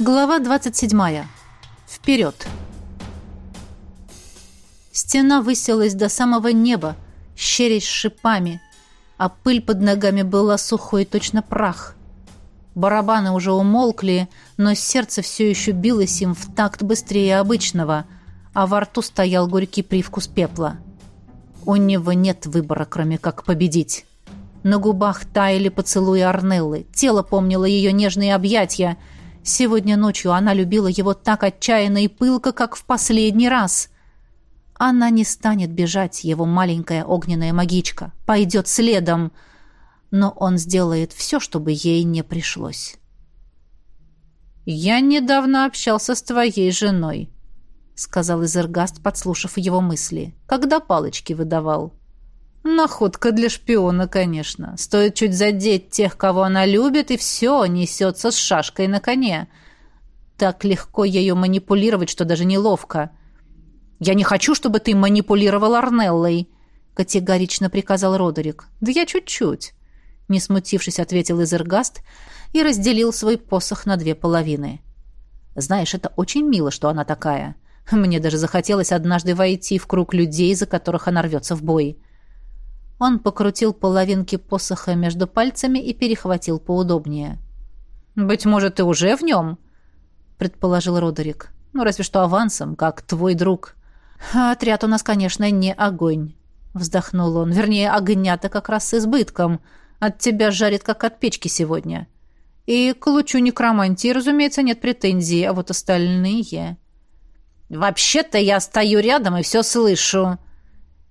Глава 27. Вперед. Стена высилась до самого неба, щерясь шипами, а пыль под ногами была сухой, точно прах. Барабаны уже умолкли, но сердце все еще билось им в такт быстрее обычного, а во рту стоял горький привкус пепла. У него нет выбора, кроме как победить. На губах таяли поцелуи Арнеллы, тело помнило ее нежные объятия — Сегодня ночью она любила его так отчаянно и пылко, как в последний раз. Она не станет бежать, его маленькая огненная магичка. Пойдет следом. Но он сделает все, чтобы ей не пришлось. «Я недавно общался с твоей женой», — сказал Изергаст, подслушав его мысли, когда палочки выдавал. Находка для шпиона, конечно. Стоит чуть задеть тех, кого она любит, и все, несется с шашкой на коне. Так легко ею манипулировать, что даже неловко. «Я не хочу, чтобы ты манипулировал Арнеллой», — категорично приказал Родерик. «Да я чуть-чуть», — не смутившись, ответил Изергаст и разделил свой посох на две половины. «Знаешь, это очень мило, что она такая. Мне даже захотелось однажды войти в круг людей, за которых она рвется в бой». Он покрутил половинки посоха между пальцами и перехватил поудобнее. «Быть может, ты уже в нем?» — предположил Родерик. «Ну, разве что авансом, как твой друг». «А отряд у нас, конечно, не огонь», — вздохнул он. «Вернее, огня-то как раз с избытком. От тебя жарит, как от печки сегодня. И к лучу некромантии, разумеется, нет претензий, а вот остальные...» «Вообще-то я стою рядом и все слышу»,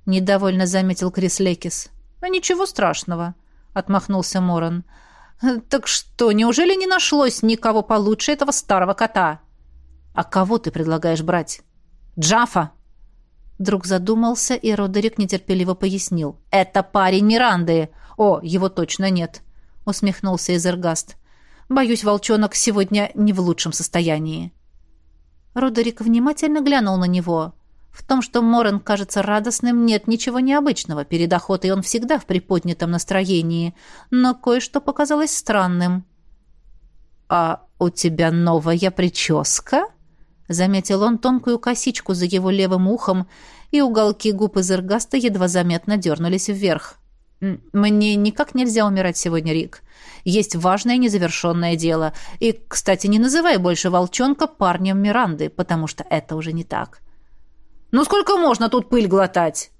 недовольно заметил Крис Лекис. «А ничего страшного», — отмахнулся Моран. «Так что, неужели не нашлось никого получше этого старого кота?» «А кого ты предлагаешь брать?» «Джафа!» Друг задумался, и Родерик нетерпеливо пояснил. «Это парень Миранды!» «О, его точно нет!» — усмехнулся Изергаст. «Боюсь, волчонок сегодня не в лучшем состоянии». Родерик внимательно глянул на него. В том, что Морен кажется радостным, нет ничего необычного. Перед охотой он всегда в приподнятом настроении. Но кое-что показалось странным. «А у тебя новая прическа?» Заметил он тонкую косичку за его левым ухом, и уголки губ из эргаста едва заметно дернулись вверх. «Мне никак нельзя умирать сегодня, Рик. Есть важное незавершенное дело. И, кстати, не называй больше волчонка парнем Миранды, потому что это уже не так. Ну сколько можно тут пыль глотать?»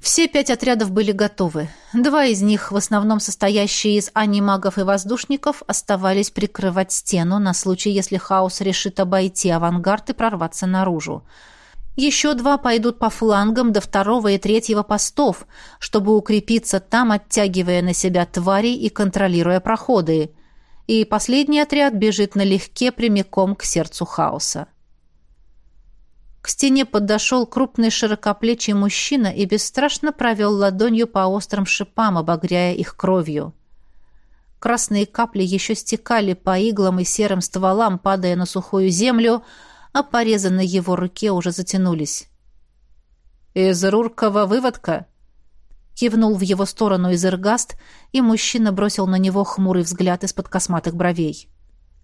Все пять отрядов были готовы. Два из них, в основном состоящие из анимагов и воздушников, оставались прикрывать стену на случай, если хаос решит обойти авангард и прорваться наружу. Еще два пойдут по флангам до второго и третьего постов, чтобы укрепиться там, оттягивая на себя тварей и контролируя проходы. И последний отряд бежит налегке прямиком к сердцу хаоса. К стене подошел крупный широкоплечий мужчина и бесстрашно провел ладонью по острым шипам, обогряя их кровью. Красные капли еще стекали по иглам и серым стволам, падая на сухую землю, а порезы на его руке уже затянулись. «Из Руркова выводка?» Кивнул в его сторону Изергаст, и мужчина бросил на него хмурый взгляд из-под косматых бровей.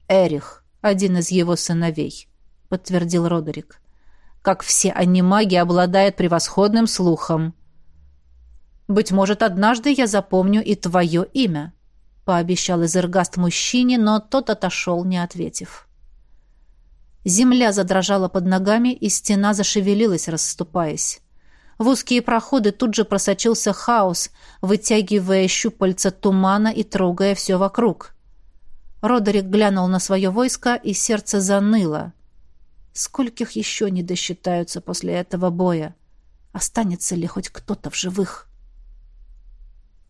«Эрих, один из его сыновей», — подтвердил Родерик как все анимаги, обладает превосходным слухом. «Быть может, однажды я запомню и твое имя», — пообещал Изергаст мужчине, но тот отошел, не ответив. Земля задрожала под ногами, и стена зашевелилась, расступаясь. В узкие проходы тут же просочился хаос, вытягивая щупальца тумана и трогая все вокруг. Родерик глянул на свое войско, и сердце заныло. Скольких еще не досчитаются после этого боя? Останется ли хоть кто-то в живых?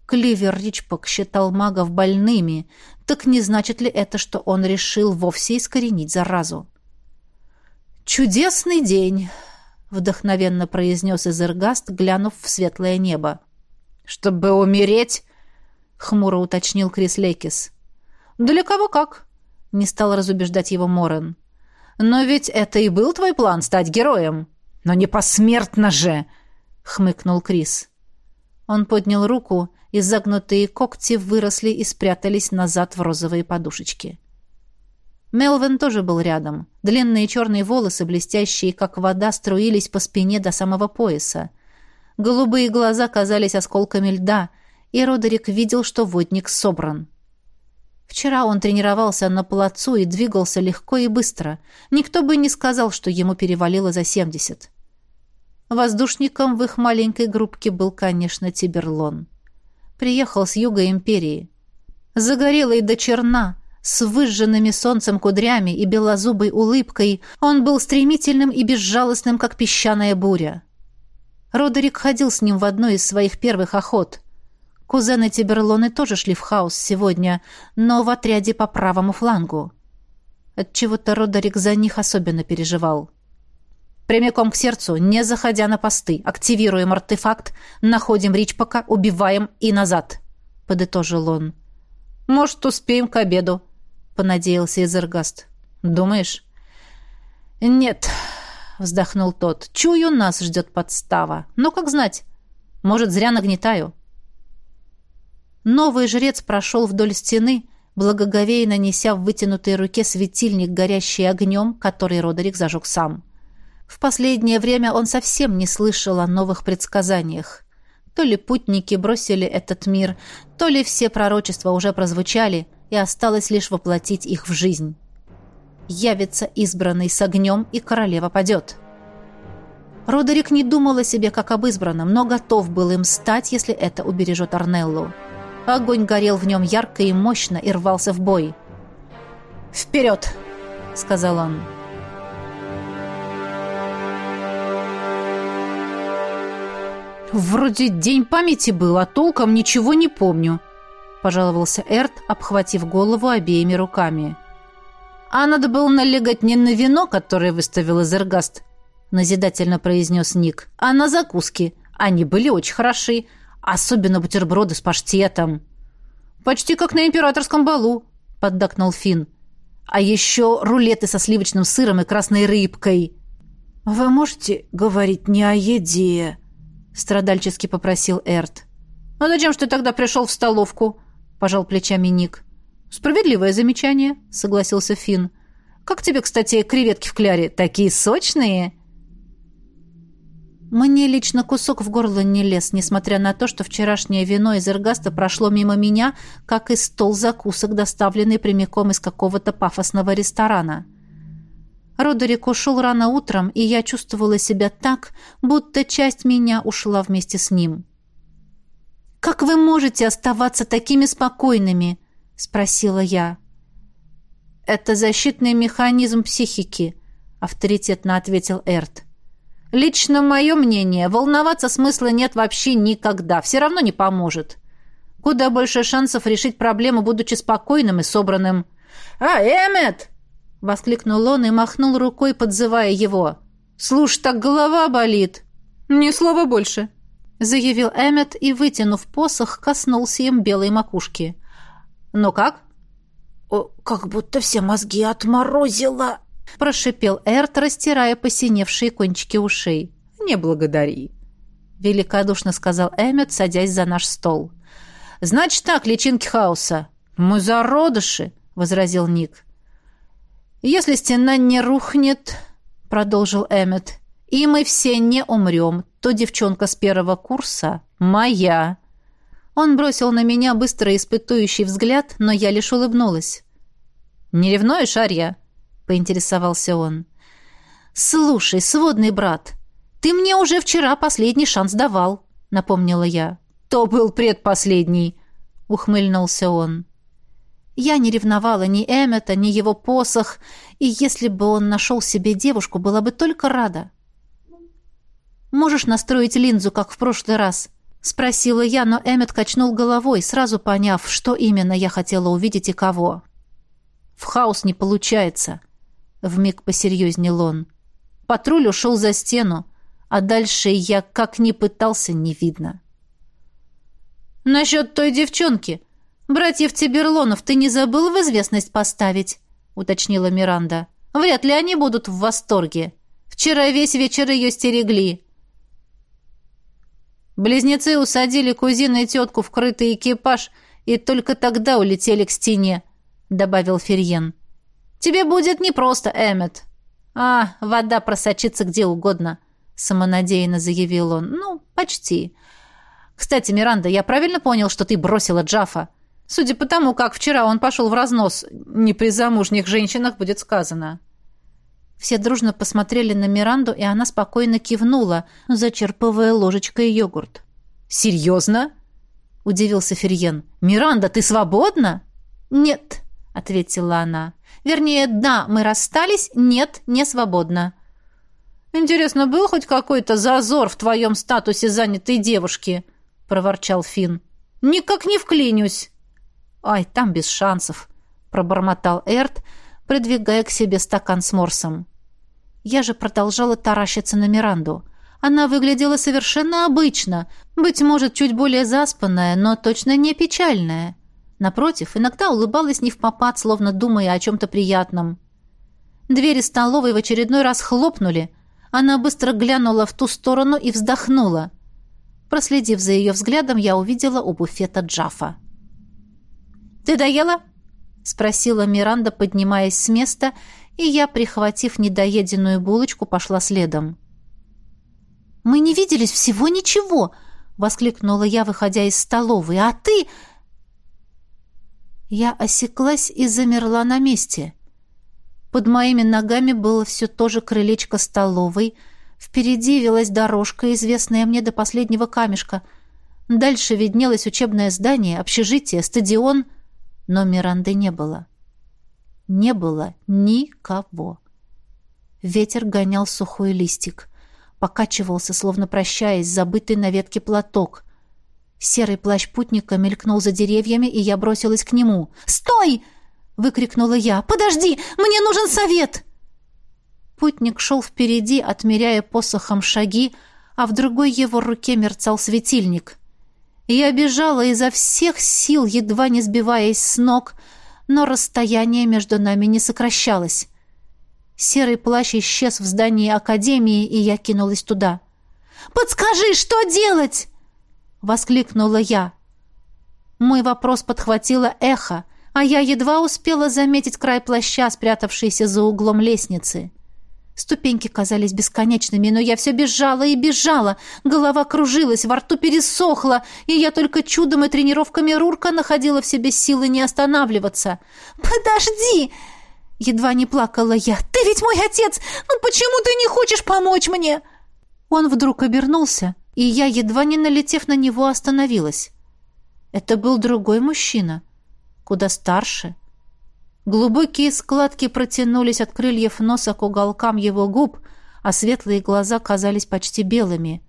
Кливер Ричпок считал магов больными. Так не значит ли это, что он решил вовсе искоренить заразу? «Чудесный день!» — вдохновенно произнес Изергаст, глянув в светлое небо. «Чтобы умереть?» — хмуро уточнил Крис Лекис. «Для кого как?» — не стал разубеждать его Морен. Но ведь это и был твой план стать героем. Но не посмертно же, хмыкнул Крис. Он поднял руку, и загнутые когти выросли и спрятались назад в розовые подушечки. Мелвин тоже был рядом. Длинные черные волосы, блестящие, как вода, струились по спине до самого пояса. Голубые глаза казались осколками льда, и Родерик видел, что водник собран. Вчера он тренировался на плацу и двигался легко и быстро. Никто бы не сказал, что ему перевалило за семьдесят. Воздушником в их маленькой группке был, конечно, Тиберлон. Приехал с юга империи. Загорелый до черна, с выжженными солнцем кудрями и белозубой улыбкой, он был стремительным и безжалостным, как песчаная буря. Родерик ходил с ним в одной из своих первых охот. Кузены Тиберлоны тоже шли в хаос сегодня, но в отряде по правому флангу. Отчего-то Родерик за них особенно переживал. Прямиком к сердцу, не заходя на посты. Активируем артефакт, находим Ричпока, убиваем и назад», — подытожил он. «Может, успеем к обеду», — понадеялся Изергаст. «Думаешь?» «Нет», — вздохнул тот. «Чую, нас ждет подстава. Но как знать? Может, зря нагнетаю». Новый жрец прошел вдоль стены, благоговейно неся в вытянутой руке светильник, горящий огнем, который Родерик зажег сам. В последнее время он совсем не слышал о новых предсказаниях. То ли путники бросили этот мир, то ли все пророчества уже прозвучали, и осталось лишь воплотить их в жизнь. Явится избранный с огнем, и королева падет. Родерик не думал о себе как об избранном, но готов был им стать, если это убережет Арнеллу. Огонь горел в нем ярко и мощно и рвался в бой. «Вперед!» — сказал он. «Вроде день памяти был, а толком ничего не помню», — пожаловался Эрт, обхватив голову обеими руками. «А надо было налегать не на вино, которое выставил Эзергаст», — назидательно произнес Ник, — «а на закуски. Они были очень хороши, особенно бутерброды с паштетом». «Почти как на императорском балу», — поддакнул Финн. «А еще рулеты со сливочным сыром и красной рыбкой». «Вы можете говорить не о еде?» — страдальчески попросил Эрт. «А зачем ты тогда пришел в столовку?» — пожал плечами Ник. «Справедливое замечание», — согласился Финн. «Как тебе, кстати, креветки в кляре? Такие сочные!» Мне лично кусок в горло не лез, несмотря на то, что вчерашнее вино из эргаста прошло мимо меня, как и стол закусок, доставленный прямиком из какого-то пафосного ресторана. Родерик ушел рано утром, и я чувствовала себя так, будто часть меня ушла вместе с ним. «Как вы можете оставаться такими спокойными?» — спросила я. «Это защитный механизм психики», — авторитетно ответил Эрт. «Лично мое мнение, волноваться смысла нет вообще никогда, все равно не поможет. Куда больше шансов решить проблему, будучи спокойным и собранным». «А, Эммет!» Воскликнул он и махнул рукой, подзывая его. «Слушай, так голова болит!» «Ни слова больше!» Заявил Эммет и, вытянув посох, коснулся им белой макушки. «Ну как?» О, «Как будто все мозги отморозило!» Прошипел Эрт, растирая посиневшие кончики ушей. «Не благодари!» Великодушно сказал Эммет, садясь за наш стол. «Значит так, личинки хаоса!» «Мы зародыши!» — возразил Ник. «Если стена не рухнет», — продолжил Эммет, — «и мы все не умрем, то девчонка с первого курса моя». Он бросил на меня быстро испытующий взгляд, но я лишь улыбнулась. «Не ревнуешь, Арья?» — поинтересовался он. «Слушай, сводный брат, ты мне уже вчера последний шанс давал», — напомнила я. «То был предпоследний», — ухмыльнулся он. Я не ревновала ни Эммета, ни его посох, и если бы он нашел себе девушку, была бы только рада. «Можешь настроить линзу, как в прошлый раз?» — спросила я, но Эммет качнул головой, сразу поняв, что именно я хотела увидеть и кого. «В хаос не получается», — вмиг посерьезнел он. «Патруль ушел за стену, а дальше я, как ни пытался, не видно». «Насчет той девчонки», «Братьев Тиберлонов ты не забыл в известность поставить?» — уточнила Миранда. «Вряд ли они будут в восторге. Вчера весь вечер ее стерегли». Близнецы усадили кузину и тетку в крытый экипаж и только тогда улетели к стене, — добавил Ферьен. Тебе будет непросто, Эммет». «А, вода просочится где угодно», — самонадеянно заявил он. «Ну, почти. Кстати, Миранда, я правильно понял, что ты бросила Джафа? Судя по тому, как вчера он пошел в разнос, не при замужних женщинах будет сказано». Все дружно посмотрели на Миранду, и она спокойно кивнула, зачерпывая ложечкой йогурт. «Серьезно?» — удивился Ферьен. «Миранда, ты свободна?» «Нет», — ответила она. «Вернее, да, мы расстались, нет, не свободна». «Интересно, был хоть какой-то зазор в твоем статусе занятой девушки?» — проворчал Финн. «Никак не вклинюсь». «Ай, там без шансов», — пробормотал Эрт, придвигая к себе стакан с морсом. Я же продолжала таращиться на Миранду. Она выглядела совершенно обычно, быть может, чуть более заспанная, но точно не печальная. Напротив, иногда улыбалась не в попад, словно думая о чем-то приятном. Двери столовой в очередной раз хлопнули. Она быстро глянула в ту сторону и вздохнула. Проследив за ее взглядом, я увидела у буфета Джафа. «Ты доела?» — спросила Миранда, поднимаясь с места и я, прихватив недоеденную булочку, пошла следом. «Мы не виделись всего ничего!» — воскликнула я, выходя из столовой. «А ты...» Я осеклась и замерла на месте. Под моими ногами было все то же крылечко столовой. Впереди велась дорожка, известная мне до последнего камешка. Дальше виднелось учебное здание, общежитие, стадион, но Миранды не было. — не было никого. Ветер гонял сухой листик. Покачивался, словно прощаясь, забытый на ветке платок. Серый плащ путника мелькнул за деревьями, и я бросилась к нему. «Стой!» — выкрикнула я. «Подожди! Мне нужен совет!» Путник шел впереди, отмеряя посохом шаги, а в другой его руке мерцал светильник. Я бежала изо всех сил, едва не сбиваясь с ног — но расстояние между нами не сокращалось. Серый плащ исчез в здании академии, и я кинулась туда. «Подскажи, что делать?» — воскликнула я. Мой вопрос подхватило эхо, а я едва успела заметить край плаща, спрятавшийся за углом лестницы. Ступеньки казались бесконечными, но я все бежала и бежала. Голова кружилась, во рту пересохла, и я только чудом и тренировками Рурка находила в себе силы не останавливаться. «Подожди!» Едва не плакала я. «Ты ведь мой отец! Ну почему ты не хочешь помочь мне?» Он вдруг обернулся, и я, едва не налетев на него, остановилась. Это был другой мужчина, куда старше, Глубокие складки протянулись от крыльев носа к уголкам его губ, а светлые глаза казались почти белыми.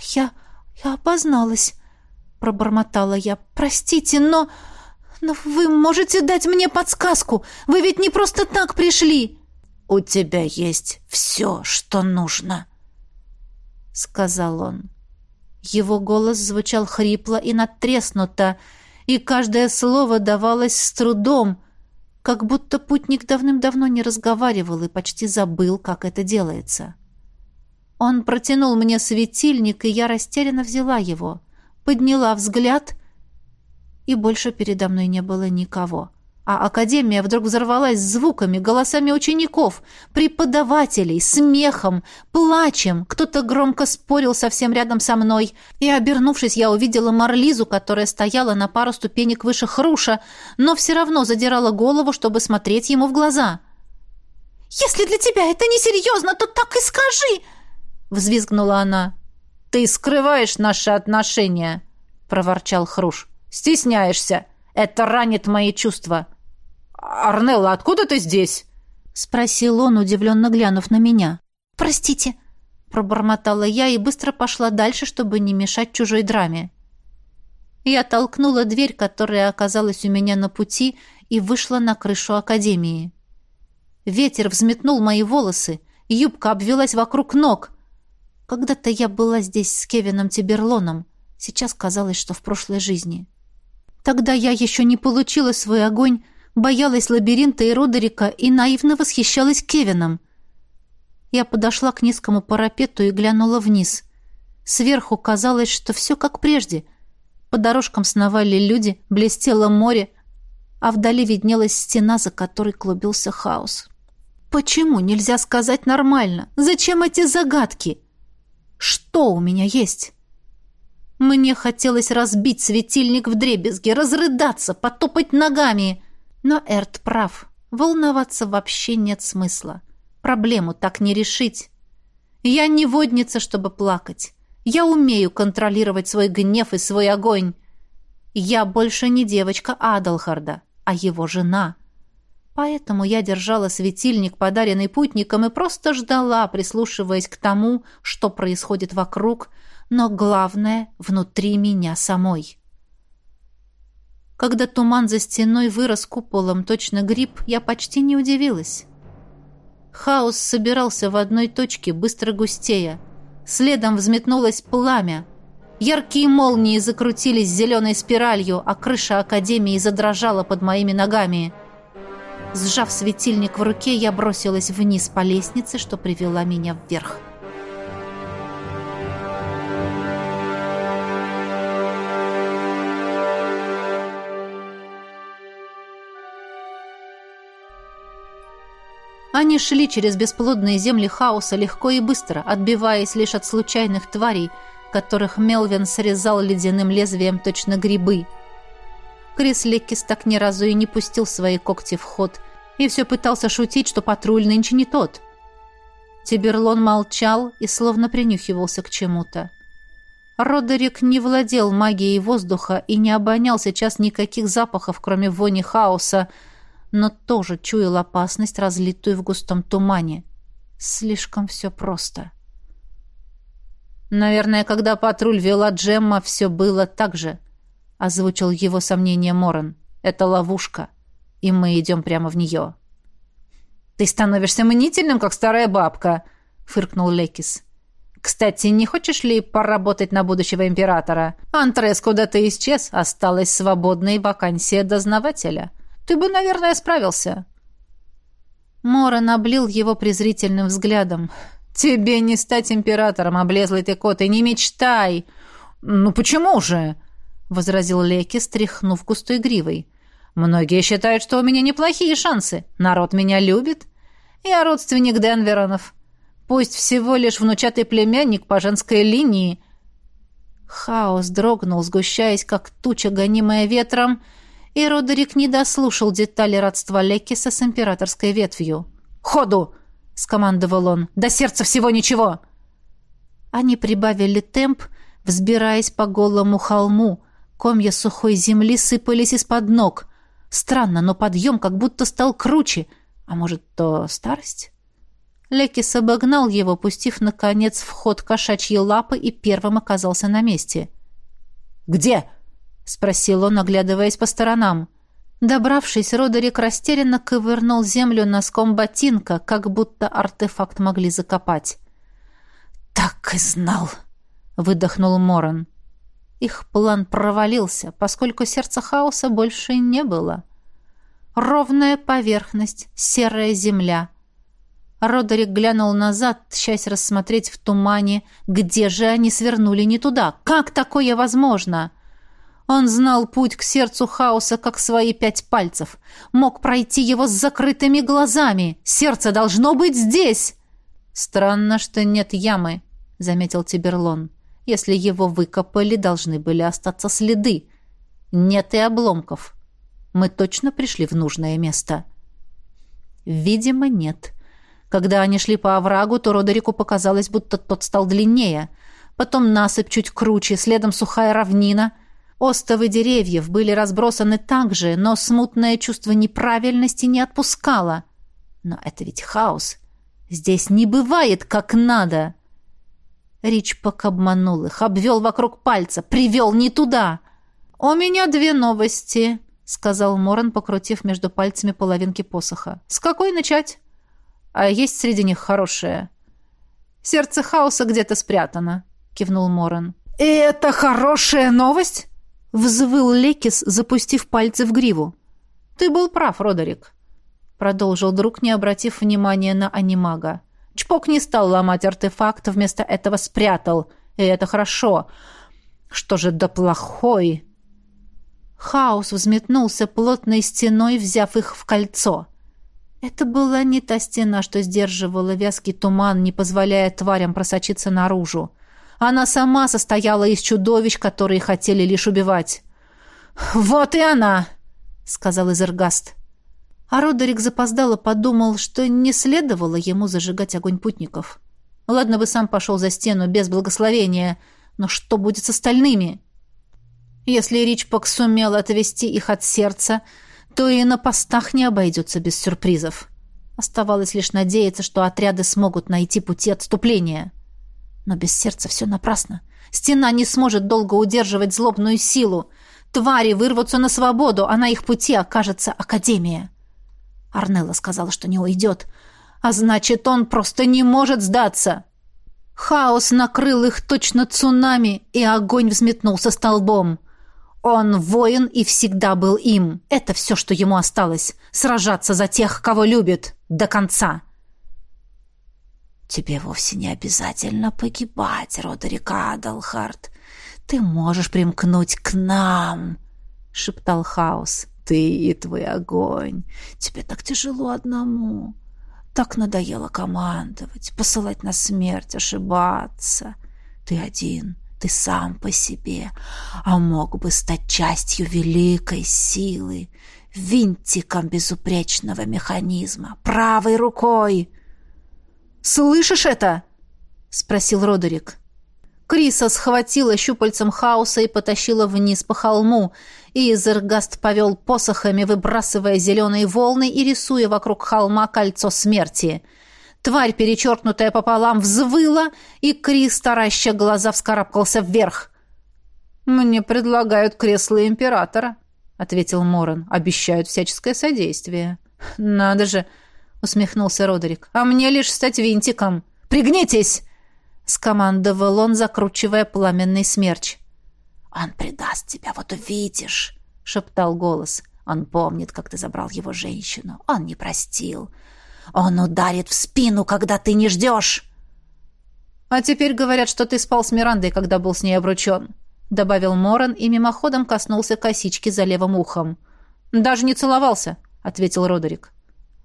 «Я... я опозналась», — пробормотала я. «Простите, но... но вы можете дать мне подсказку? Вы ведь не просто так пришли!» «У тебя есть все, что нужно», — сказал он. Его голос звучал хрипло и надтреснуто, и каждое слово давалось с трудом — как будто путник давным-давно не разговаривал и почти забыл, как это делается. Он протянул мне светильник, и я растерянно взяла его, подняла взгляд, и больше передо мной не было никого. — а академия вдруг взорвалась звуками, голосами учеников, преподавателей, смехом, плачем. Кто-то громко спорил совсем рядом со мной. И, обернувшись, я увидела Марлизу, которая стояла на пару ступенек выше Хруша, но все равно задирала голову, чтобы смотреть ему в глаза. «Если для тебя это несерьезно, то так и скажи!» — взвизгнула она. «Ты скрываешь наши отношения!» — проворчал Хруш. «Стесняешься! Это ранит мои чувства!» «Арнелла, откуда ты здесь?» — спросил он, удивленно глянув на меня. «Простите», — пробормотала я и быстро пошла дальше, чтобы не мешать чужой драме. Я толкнула дверь, которая оказалась у меня на пути, и вышла на крышу академии. Ветер взметнул мои волосы, юбка обвелась вокруг ног. Когда-то я была здесь с Кевином Тиберлоном, сейчас казалось, что в прошлой жизни. Тогда я еще не получила свой огонь, боялась лабиринта и Родерика и наивно восхищалась Кевином. Я подошла к низкому парапету и глянула вниз. Сверху казалось, что все как прежде. По дорожкам сновали люди, блестело море, а вдали виднелась стена, за которой клубился хаос. Почему нельзя сказать нормально? Зачем эти загадки? Что у меня есть? Мне хотелось разбить светильник в дребезги, разрыдаться, потопать ногами. Но Эрт прав. Волноваться вообще нет смысла. Проблему так не решить. Я не водница, чтобы плакать. Я умею контролировать свой гнев и свой огонь. Я больше не девочка Адалхарда, а его жена. Поэтому я держала светильник, подаренный путником, и просто ждала, прислушиваясь к тому, что происходит вокруг, но главное — внутри меня самой. Когда туман за стеной вырос куполом, точно гриб, я почти не удивилась. Хаос собирался в одной точке, быстро густея. Следом взметнулось пламя. Яркие молнии закрутились зеленой спиралью, а крыша Академии задрожала под моими ногами. Сжав светильник в руке, я бросилась вниз по лестнице, что привела меня вверх. Они шли через бесплодные земли хаоса легко и быстро, отбиваясь лишь от случайных тварей, которых Мелвин срезал ледяным лезвием точно грибы. Крис Леккис так ни разу и не пустил свои когти в ход, и все пытался шутить, что патруль нынче не тот. Тиберлон молчал и словно принюхивался к чему-то. Родерик не владел магией воздуха и не обонял сейчас никаких запахов, кроме вони хаоса, но тоже чуял опасность, разлитую в густом тумане. Слишком все просто. «Наверное, когда патруль вела Джемма, все было так же», — озвучил его сомнение Моран. «Это ловушка, и мы идем прямо в нее». «Ты становишься мнительным, как старая бабка», — фыркнул Лекис. «Кстати, не хочешь ли поработать на будущего императора? Антрес куда-то исчез, осталась свободная вакансия дознавателя». Ты бы, наверное, справился». Моран облил его презрительным взглядом. «Тебе не стать императором, облезлый ты кот, и не мечтай!» «Ну почему же?» — возразил Леки, стряхнув густой гривой. «Многие считают, что у меня неплохие шансы. Народ меня любит. Я родственник Денверонов. Пусть всего лишь внучатый племянник по женской линии». Хаос дрогнул, сгущаясь, как туча, гонимая ветром, — и Родерик не дослушал детали родства Леккиса с императорской ветвью. «Ходу!» — скомандовал он. «До сердца всего ничего!» Они прибавили темп, взбираясь по голому холму. Комья сухой земли сыпались из-под ног. Странно, но подъем как будто стал круче. А может, то старость? Лекис обогнал его, пустив, наконец, в ход кошачьи лапы и первым оказался на месте. «Где?» Спросил он, оглядываясь по сторонам. Добравшись, Родерик растерянно ковырнул землю носком ботинка, как будто артефакт могли закопать. «Так и знал!» — выдохнул Моран. Их план провалился, поскольку сердца хаоса больше не было. Ровная поверхность, серая земля. Родерик глянул назад, часть рассмотреть в тумане, где же они свернули не туда. Как такое возможно? — он знал путь к сердцу хаоса, как свои пять пальцев. Мог пройти его с закрытыми глазами. Сердце должно быть здесь. Странно, что нет ямы, заметил Тиберлон. Если его выкопали, должны были остаться следы. Нет и обломков. Мы точно пришли в нужное место. Видимо, нет. Когда они шли по оврагу, то Родерику показалось, будто тот стал длиннее. Потом насыпь чуть круче, следом сухая равнина — Остовы деревьев были разбросаны так же, но смутное чувство неправильности не отпускало. Но это ведь хаос. Здесь не бывает как надо. Ричпок обманул их, обвел вокруг пальца, привел не туда. «У меня две новости», — сказал Моран, покрутив между пальцами половинки посоха. «С какой начать?» «А есть среди них хорошее?» «Сердце хаоса где-то спрятано», — кивнул Моран. «И это хорошая новость?» Взвыл Лекис, запустив пальцы в гриву. «Ты был прав, Родерик», — продолжил друг, не обратив внимания на анимага. Чпок не стал ломать артефакт, вместо этого спрятал. И это хорошо. Что же да плохой? Хаос взметнулся плотной стеной, взяв их в кольцо. Это была не та стена, что сдерживала вязкий туман, не позволяя тварям просочиться наружу. Она сама состояла из чудовищ, которые хотели лишь убивать. «Вот и она!» — сказал Изергаст. А Родерик запоздало подумал, что не следовало ему зажигать огонь путников. Ладно бы сам пошел за стену без благословения, но что будет с остальными? Если Ричпок сумел отвести их от сердца, то и на постах не обойдется без сюрпризов. Оставалось лишь надеяться, что отряды смогут найти пути отступления. Но без сердца все напрасно. Стена не сможет долго удерживать злобную силу. Твари вырвутся на свободу, а на их пути окажется Академия. Арнелла сказала, что не уйдет. А значит, он просто не может сдаться. Хаос накрыл их точно цунами, и огонь взметнулся столбом. Он воин и всегда был им. Это все, что ему осталось. Сражаться за тех, кого любит. До конца. «Тебе вовсе не обязательно погибать, Родерик Адалхарт. Ты можешь примкнуть к нам», — шептал Хаос. «Ты и твой огонь. Тебе так тяжело одному. Так надоело командовать, посылать на смерть, ошибаться. Ты один, ты сам по себе, а мог бы стать частью великой силы, винтиком безупречного механизма, правой рукой». «Слышишь это?» — спросил Родерик. Криса схватила щупальцем хаоса и потащила вниз по холму, и Зергаст повел посохами, выбрасывая зеленые волны и рисуя вокруг холма кольцо смерти. Тварь, перечеркнутая пополам, взвыла, и Крис, тараща глаза, вскарабкался вверх. «Мне предлагают кресло императора», — ответил Моран. «Обещают всяческое содействие». «Надо же!» — усмехнулся Родерик. «А мне лишь стать винтиком. Пригнитесь!» — скомандовал он, закручивая пламенный смерч. «Он предаст тебя, вот увидишь!» — шептал голос. «Он помнит, как ты забрал его женщину. Он не простил. Он ударит в спину, когда ты не ждешь!» «А теперь говорят, что ты спал с Мирандой, когда был с ней обручен», — добавил Моран и мимоходом коснулся косички за левым ухом. «Даже не целовался», — ответил Родерик.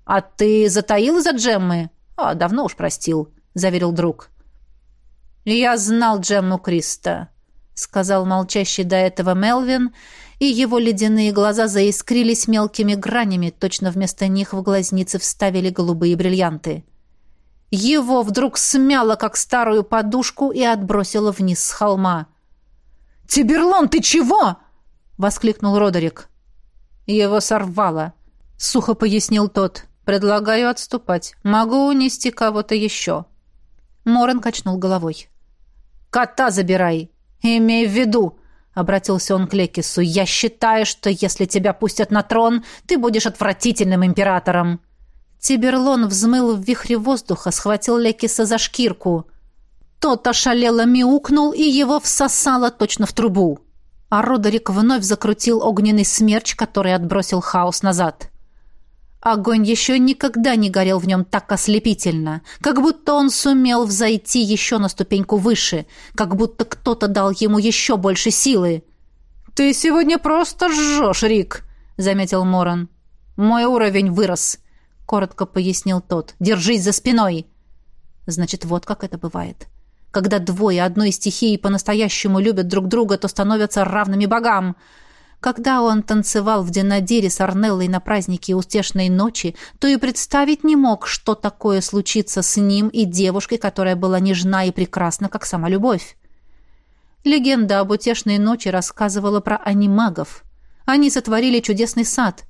«А ты затаил из-за Джеммы?» «А, давно уж простил», — заверил друг. «Я знал Джемму Криста», — сказал молчащий до этого Мелвин, и его ледяные глаза заискрились мелкими гранями, точно вместо них в глазницы вставили голубые бриллианты. Его вдруг смяло, как старую подушку, и отбросило вниз с холма. «Тиберлон, ты чего?» — воскликнул Родерик. Его сорвало, — сухо пояснил тот. «Предлагаю отступать. Могу унести кого-то еще». Моран качнул головой. «Кота забирай! Имей в виду!» — обратился он к Лекису. «Я считаю, что если тебя пустят на трон, ты будешь отвратительным императором!» Тиберлон взмыл в вихре воздуха, схватил Лекиса за шкирку. Тот ошалело мяукнул, и его всосало точно в трубу. А Родерик вновь закрутил огненный смерч, который отбросил хаос назад. Огонь еще никогда не горел в нем так ослепительно, как будто он сумел взойти еще на ступеньку выше, как будто кто-то дал ему еще больше силы. «Ты сегодня просто жжешь, Рик», — заметил Моран. «Мой уровень вырос», — коротко пояснил тот. «Держись за спиной». Значит, вот как это бывает. Когда двое одной стихии по-настоящему любят друг друга, то становятся равными богам — когда он танцевал в Денадире с Арнеллой на празднике Устешной ночи, то и представить не мог, что такое случится с ним и девушкой, которая была нежна и прекрасна, как сама любовь. Легенда об утешной ночи рассказывала про анимагов. Они сотворили чудесный сад.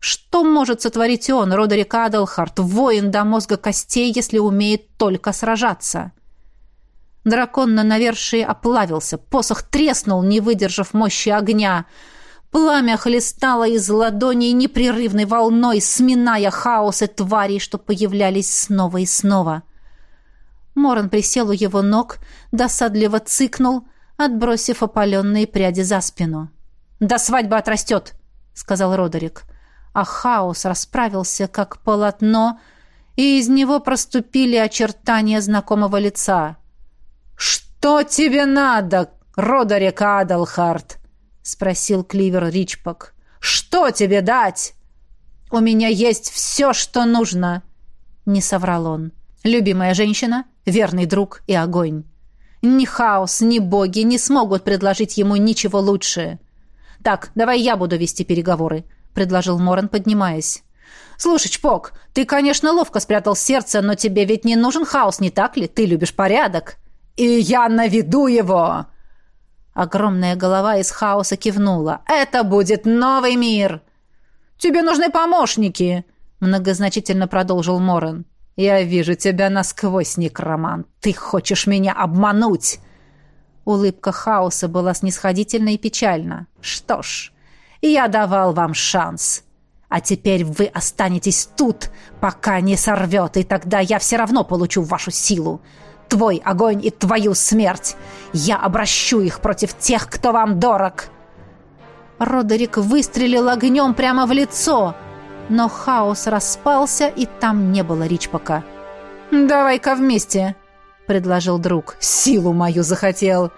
Что может сотворить он, Родерик Адалхарт, воин до мозга костей, если умеет только сражаться? Дракон на навершии оплавился, посох треснул, не выдержав мощи огня — Пламя хлестало из ладоней непрерывной волной, сминая хаосы тварей, что появлялись снова и снова. Моран присел у его ног, досадливо цыкнул, отбросив опаленные пряди за спину. «До свадьбы отрастет!» — сказал Родерик. А хаос расправился, как полотно, и из него проступили очертания знакомого лица. «Что тебе надо, Родерик Адалхарт?» Спросил Кливер Ричпок. «Что тебе дать?» «У меня есть все, что нужно», — не соврал он. «Любимая женщина, верный друг и огонь. Ни хаос, ни боги не смогут предложить ему ничего лучше. Так, давай я буду вести переговоры», — предложил Моран, поднимаясь. «Слушай, Чпок, ты, конечно, ловко спрятал сердце, но тебе ведь не нужен хаос, не так ли? Ты любишь порядок». «И я наведу его!» Огромная голова из хаоса кивнула. «Это будет новый мир!» «Тебе нужны помощники!» Многозначительно продолжил Морен. «Я вижу тебя насквозь, некромант. Ты хочешь меня обмануть!» Улыбка хаоса была снисходительна и печальна. «Что ж, я давал вам шанс. А теперь вы останетесь тут, пока не сорвет, и тогда я все равно получу вашу силу твой огонь и твою смерть. Я обращу их против тех, кто вам дорог». Родерик выстрелил огнем прямо в лицо, но хаос распался, и там не было Ричпока. «Давай-ка вместе», — предложил друг. «Силу мою захотел.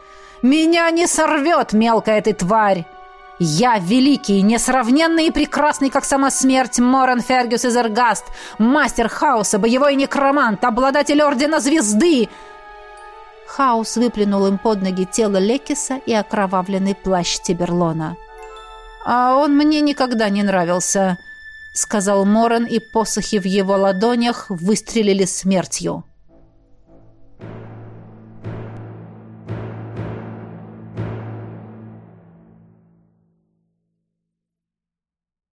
Меня не сорвет мелкая ты тварь!» Я великий, несравненный и прекрасный, как сама смерть, Моран Фергюс из Эргаст, мастер хаоса, боевой некромант, обладатель Ордена Звезды!» Хаос выплюнул им под ноги тело Лекиса и окровавленный плащ Тиберлона. «А он мне никогда не нравился», — сказал Моран, и посохи в его ладонях выстрелили смертью.